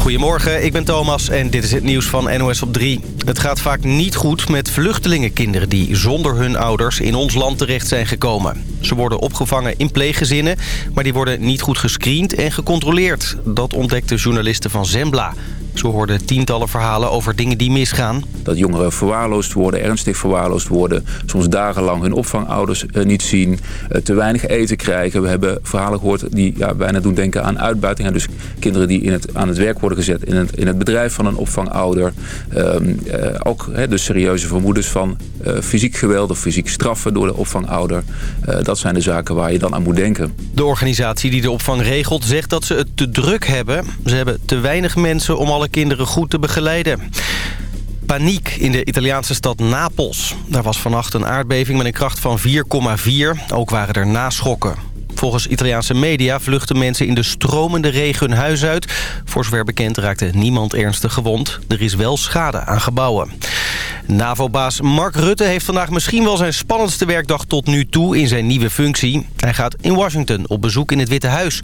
Goedemorgen, ik ben Thomas en dit is het nieuws van NOS op 3. Het gaat vaak niet goed met vluchtelingenkinderen die zonder hun ouders in ons land terecht zijn gekomen. Ze worden opgevangen in pleeggezinnen, maar die worden niet goed gescreend en gecontroleerd. Dat ontdekte journalisten van Zembla. Ze hoorden tientallen verhalen over dingen die misgaan. Dat jongeren verwaarloosd worden, ernstig verwaarloosd worden. Soms dagenlang hun opvangouders eh, niet zien. Eh, te weinig eten krijgen. We hebben verhalen gehoord die ja, bijna doen denken aan uitbuiting. En dus kinderen die in het, aan het werk worden gezet in het, in het bedrijf van een opvangouder. Ehm, eh, ook he, dus serieuze vermoedens van fysiek geweld of fysiek straffen door de opvangouder. dat zijn de zaken waar je dan aan moet denken. De organisatie die de opvang regelt zegt dat ze het te druk hebben. Ze hebben te weinig mensen om alle kinderen goed te begeleiden. Paniek in de Italiaanse stad Napels. Daar was vannacht een aardbeving met een kracht van 4,4. Ook waren er naschokken. Volgens Italiaanse media vluchten mensen in de stromende regen hun huis uit. Voor zover bekend raakte niemand ernstig gewond. Er is wel schade aan gebouwen. NAVO-baas Mark Rutte heeft vandaag misschien wel zijn spannendste werkdag tot nu toe in zijn nieuwe functie. Hij gaat in Washington op bezoek in het Witte Huis.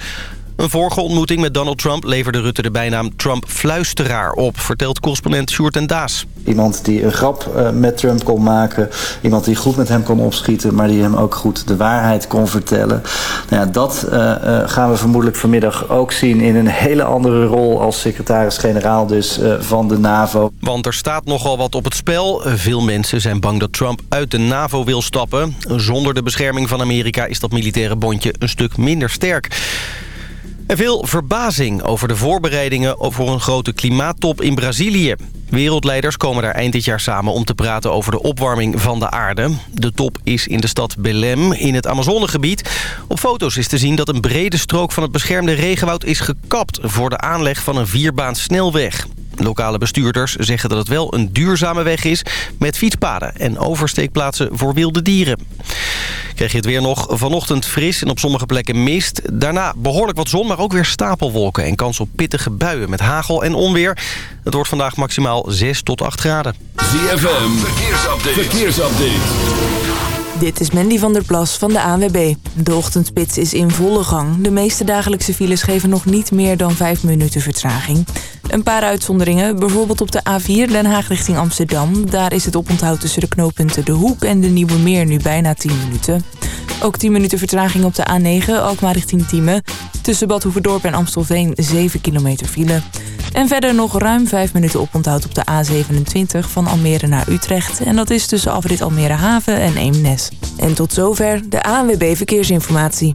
Een vorige ontmoeting met Donald Trump leverde Rutte de bijnaam Trump-fluisteraar op... vertelt correspondent Sjoerd en Daas. Iemand die een grap uh, met Trump kon maken. Iemand die goed met hem kon opschieten... maar die hem ook goed de waarheid kon vertellen. Nou ja, dat uh, uh, gaan we vermoedelijk vanmiddag ook zien... in een hele andere rol als secretaris-generaal dus van de NAVO. Want er staat nogal wat op het spel. Veel mensen zijn bang dat Trump uit de NAVO wil stappen. Zonder de bescherming van Amerika is dat militaire bondje een stuk minder sterk. En veel verbazing over de voorbereidingen voor een grote klimaattop in Brazilië. Wereldleiders komen daar eind dit jaar samen om te praten over de opwarming van de aarde. De top is in de stad Belém in het Amazonegebied. Op foto's is te zien dat een brede strook van het beschermde regenwoud is gekapt... voor de aanleg van een vierbaans snelweg. Lokale bestuurders zeggen dat het wel een duurzame weg is... met fietspaden en oversteekplaatsen voor wilde dieren. Krijg je het weer nog vanochtend fris en op sommige plekken mist. Daarna behoorlijk wat zon, maar ook weer stapelwolken... en kans op pittige buien met hagel en onweer. Het wordt vandaag maximaal 6 tot 8 graden. ZFM, verkeersupdate. verkeersupdate. Dit is Mandy van der Plas van de ANWB. De ochtendspits is in volle gang. De meeste dagelijkse files geven nog niet meer dan 5 minuten vertraging. Een paar uitzonderingen, bijvoorbeeld op de A4 Den Haag richting Amsterdam. Daar is het oponthoud tussen de knooppunten De Hoek en de Nieuwe Meer nu bijna 10 minuten. Ook 10 minuten vertraging op de A9, Alkmaar richting Diemen. Tussen Bad Hoeverdorp en Amstelveen 7 kilometer file. En verder nog ruim 5 minuten oponthoud op de A27 van Almere naar Utrecht. En dat is tussen afrit Almere Haven en Eemnes. En tot zover de ANWB Verkeersinformatie.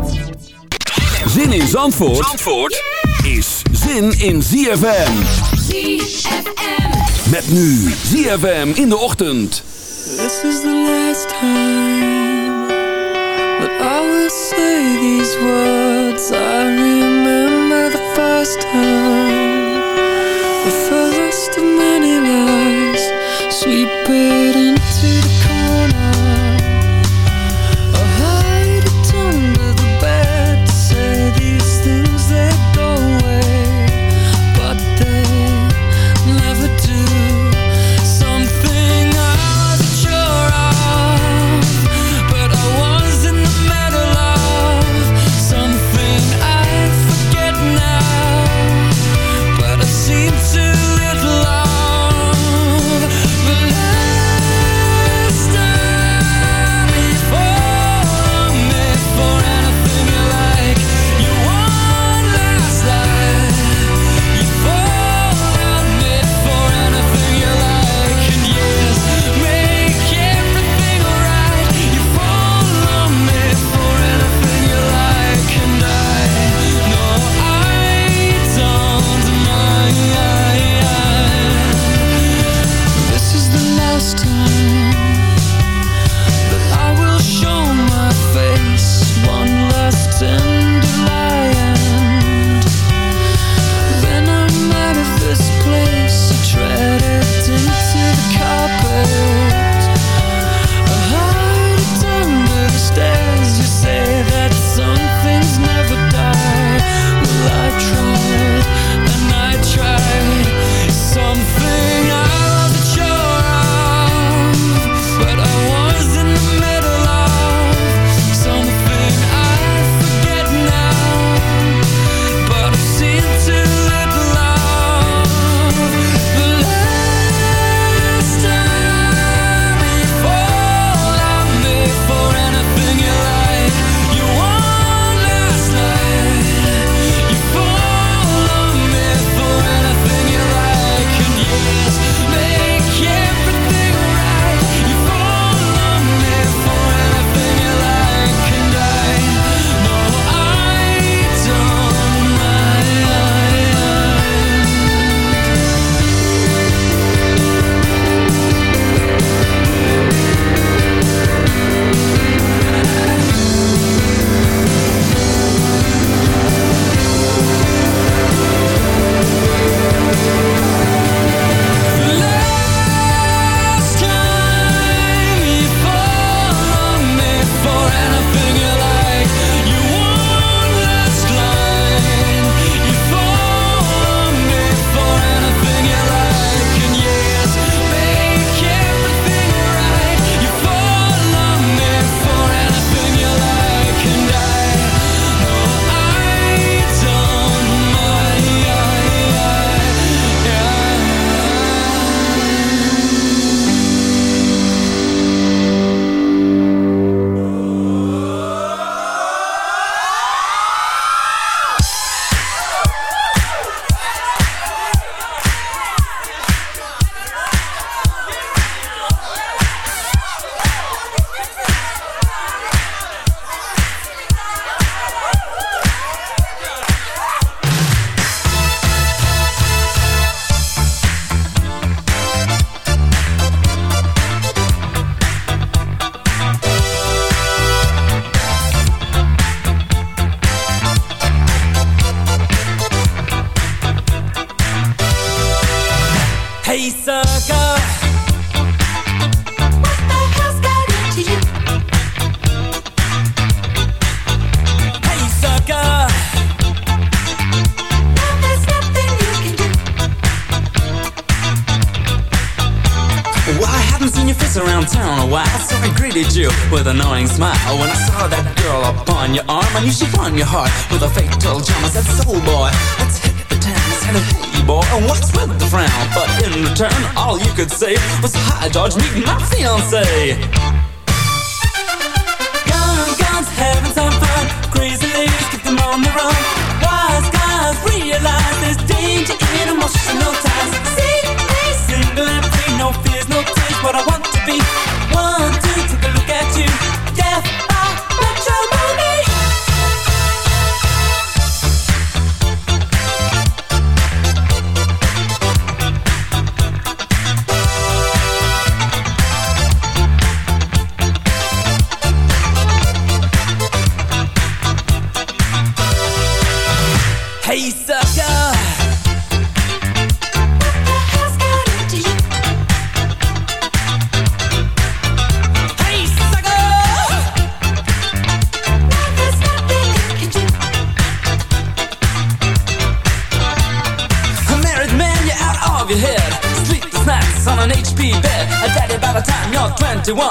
Zin in Zandvoort, Zandvoort is zin in ZFM. ZFM. Met nu ZFM in de ochtend. This is the last time that I will say these words. I remember the first time, the first of many lies, sweep it with an annoying smile. When I saw that girl upon your arm, I knew she'd won your heart with a fatal charm. I said, soul boy, let's hit Said, hey boy, and what's with the frown? But in return, all you could say was, hi George, meet my fiance. Guns, guns, having some fun. Crazy ladies, keep them on the run. Wise guys realize there's danger in emotional ties. See me single and free, no fears, no tears. What I want to be. One, two, take a look at you. Death time you're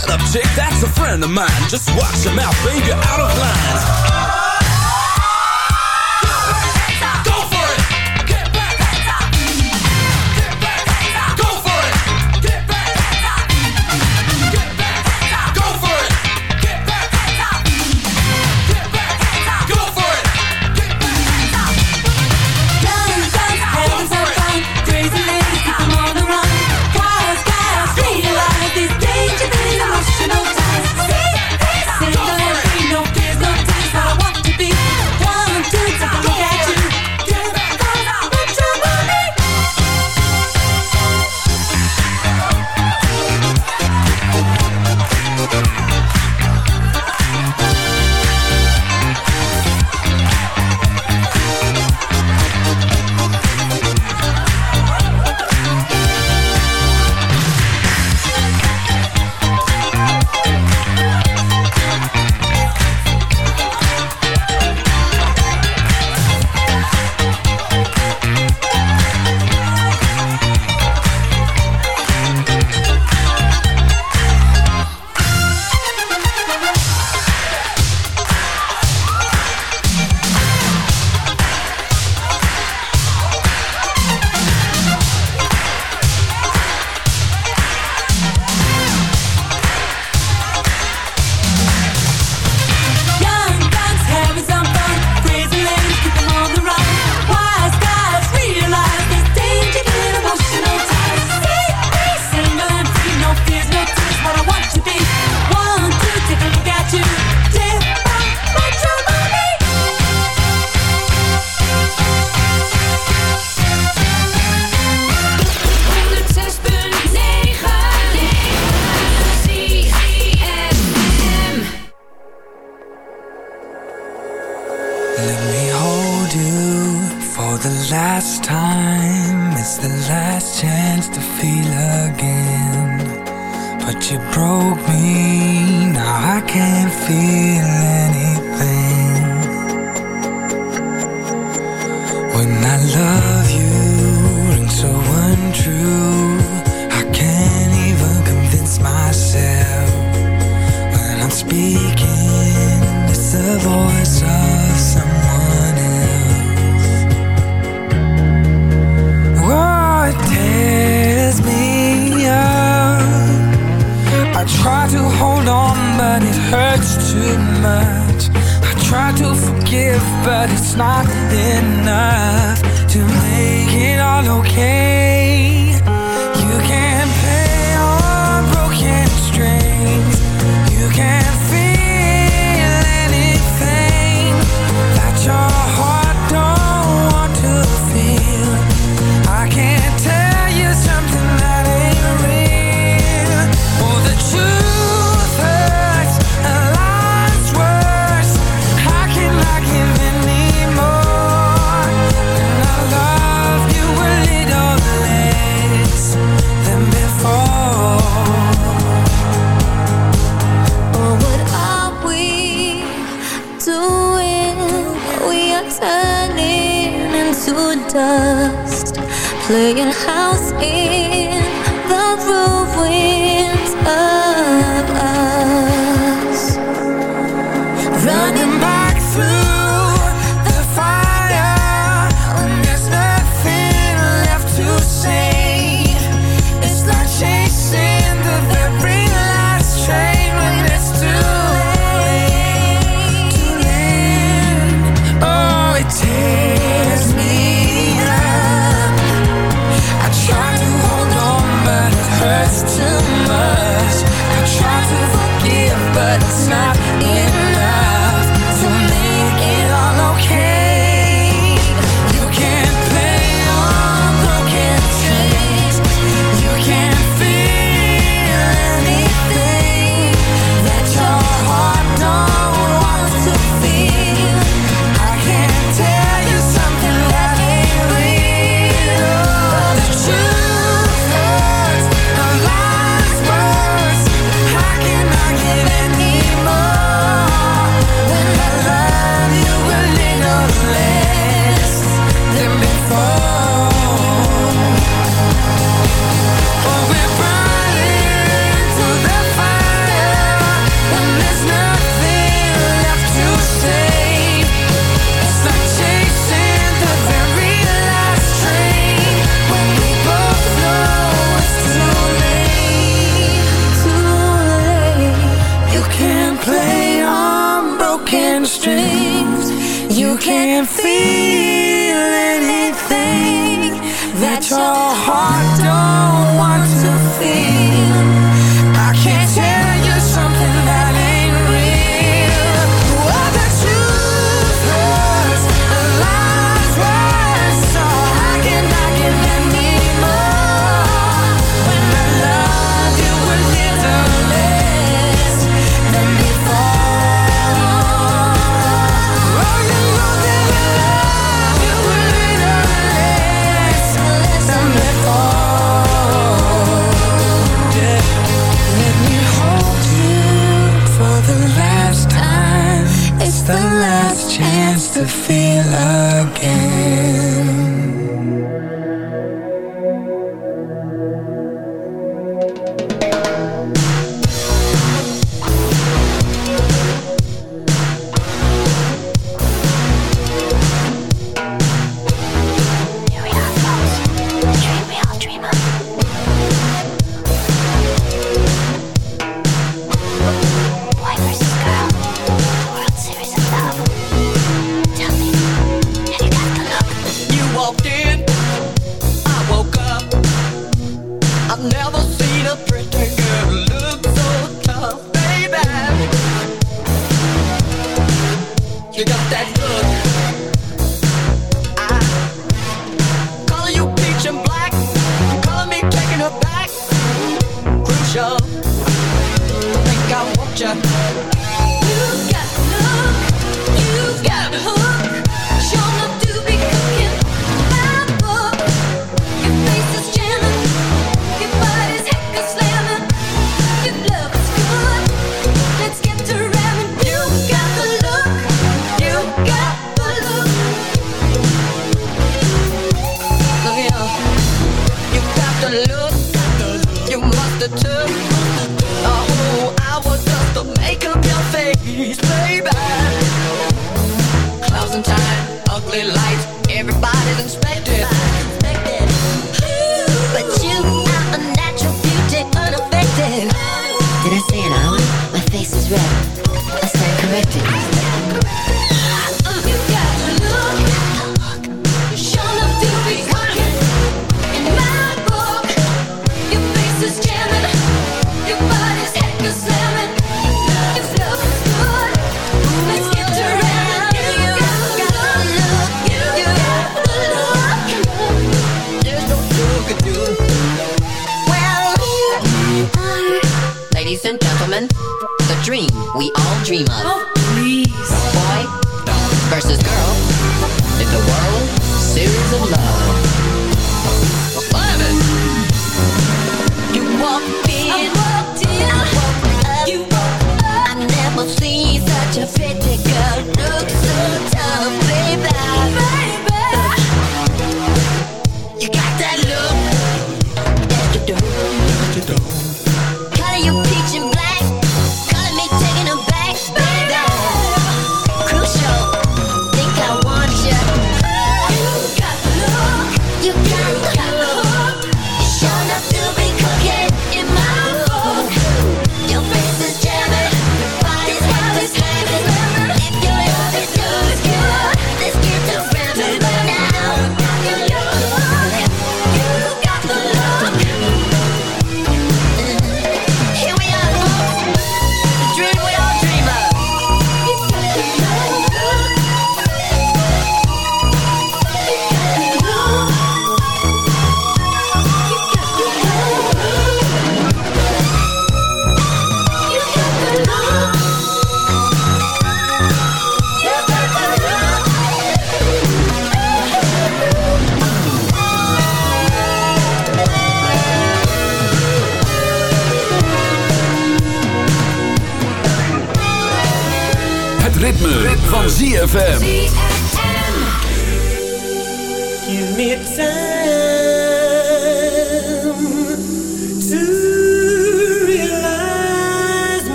Shut up, chick, that's a friend of mine. Just watch your mouth, baby, out of line.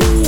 hoje.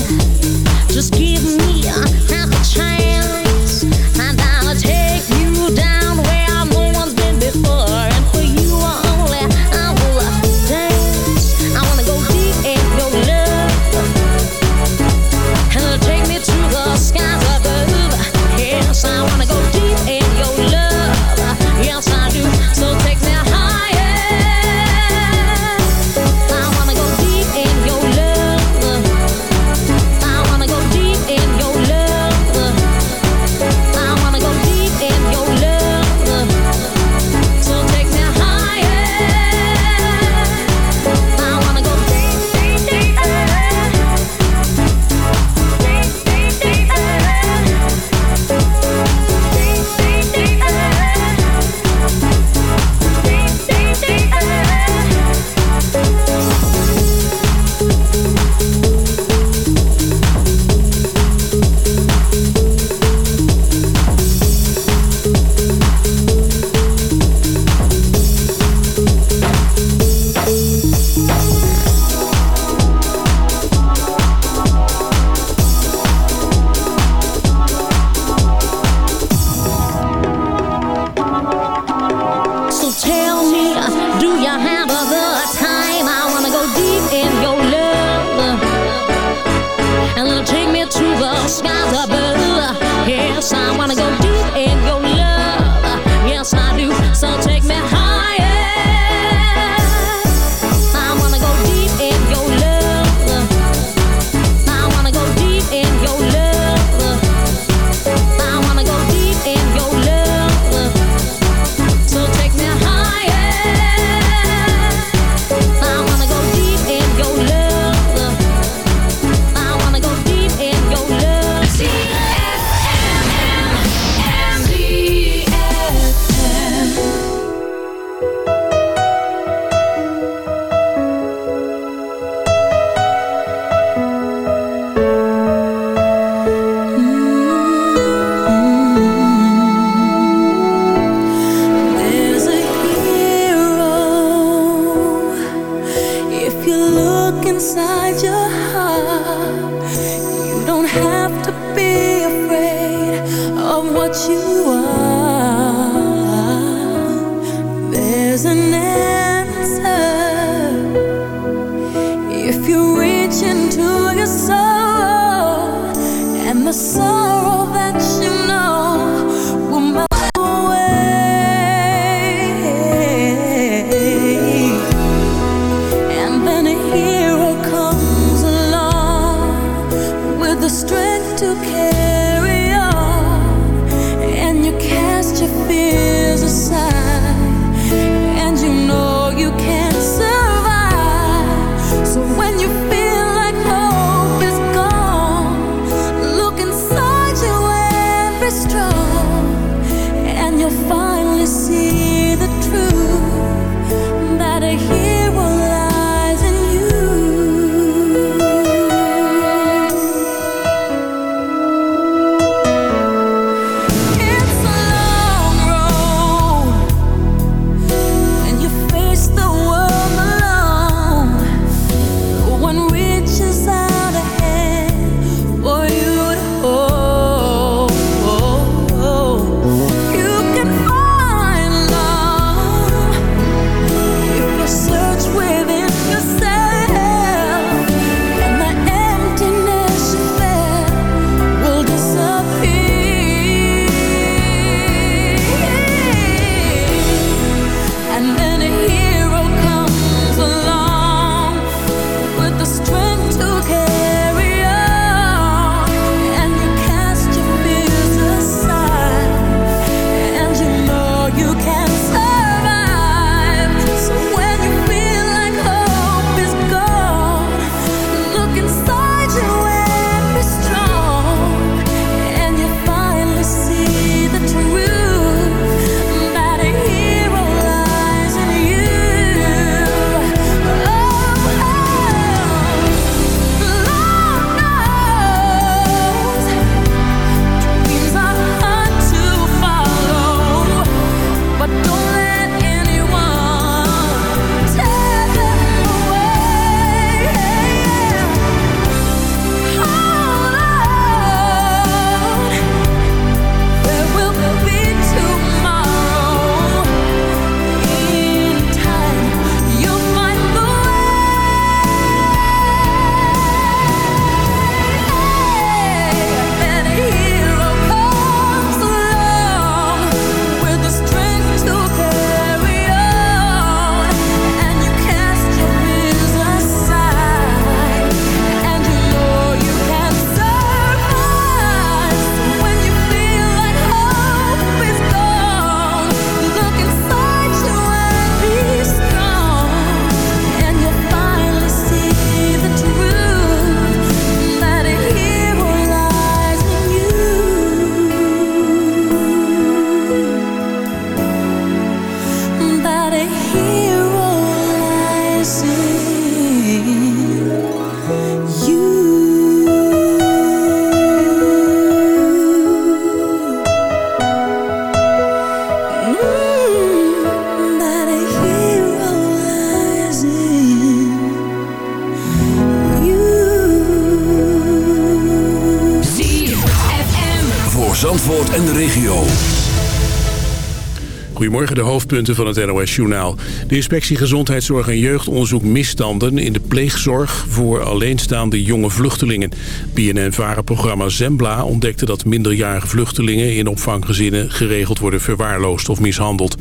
Goedemorgen, de hoofdpunten van het NOS-journaal. De inspectie Gezondheidszorg en Jeugd onderzoekt misstanden in de pleegzorg voor alleenstaande jonge vluchtelingen. BNN-varenprogramma Zembla ontdekte dat minderjarige vluchtelingen in opvanggezinnen geregeld worden verwaarloosd of mishandeld.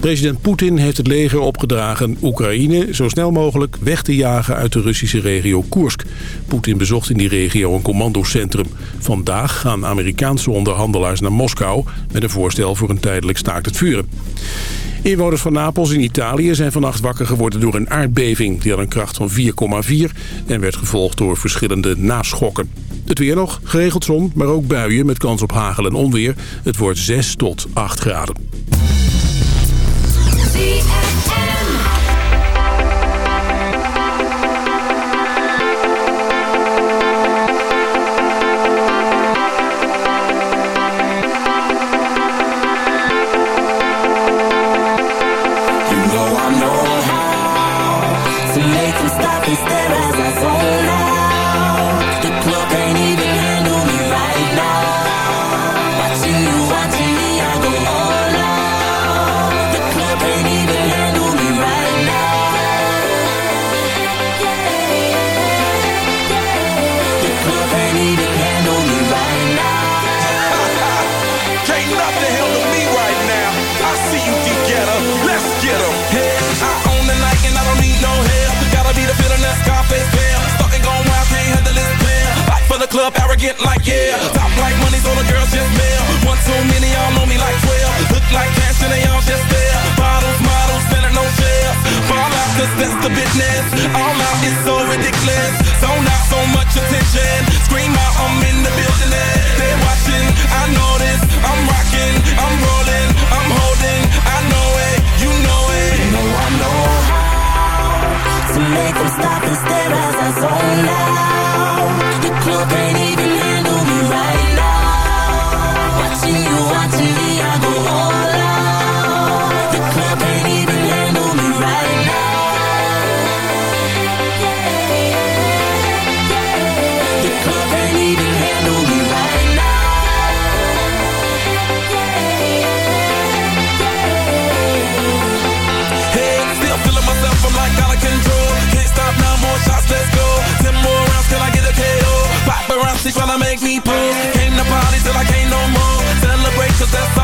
President Poetin heeft het leger opgedragen Oekraïne zo snel mogelijk weg te jagen uit de Russische regio Koersk. Poetin bezocht in die regio een commandocentrum. Vandaag gaan Amerikaanse onderhandelaars naar Moskou met een voorstel voor een tijdelijk staakt het vuren. Inwoners van Napels in Italië zijn vannacht wakker geworden door een aardbeving. Die had een kracht van 4,4 en werd gevolgd door verschillende naschokken. Het weer nog, geregeld zon, maar ook buien met kans op hagel en onweer. Het wordt 6 tot 8 graden. Club, arrogant like yeah. Top like money, so the girls just mail. One too many, y'all know me like 12. Look like cash and they all just there. Bottles, models, spending no shares. Fall out, cause that's the business. All out is so ridiculous. Zone out, so much attention. Scream out, I'm in the building. They're watching, I know this. I'm rocking, I'm rolling, I'm right now. Make me pose. Came to party till I can't no more. Celebrate, cause that's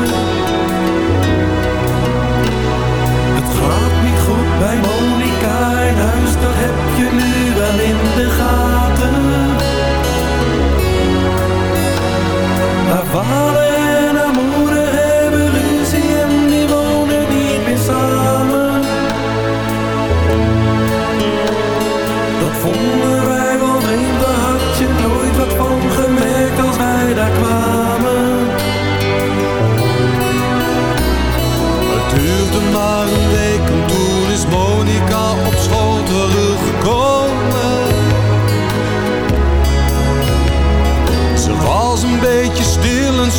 dat heb je nu wel in de gaten.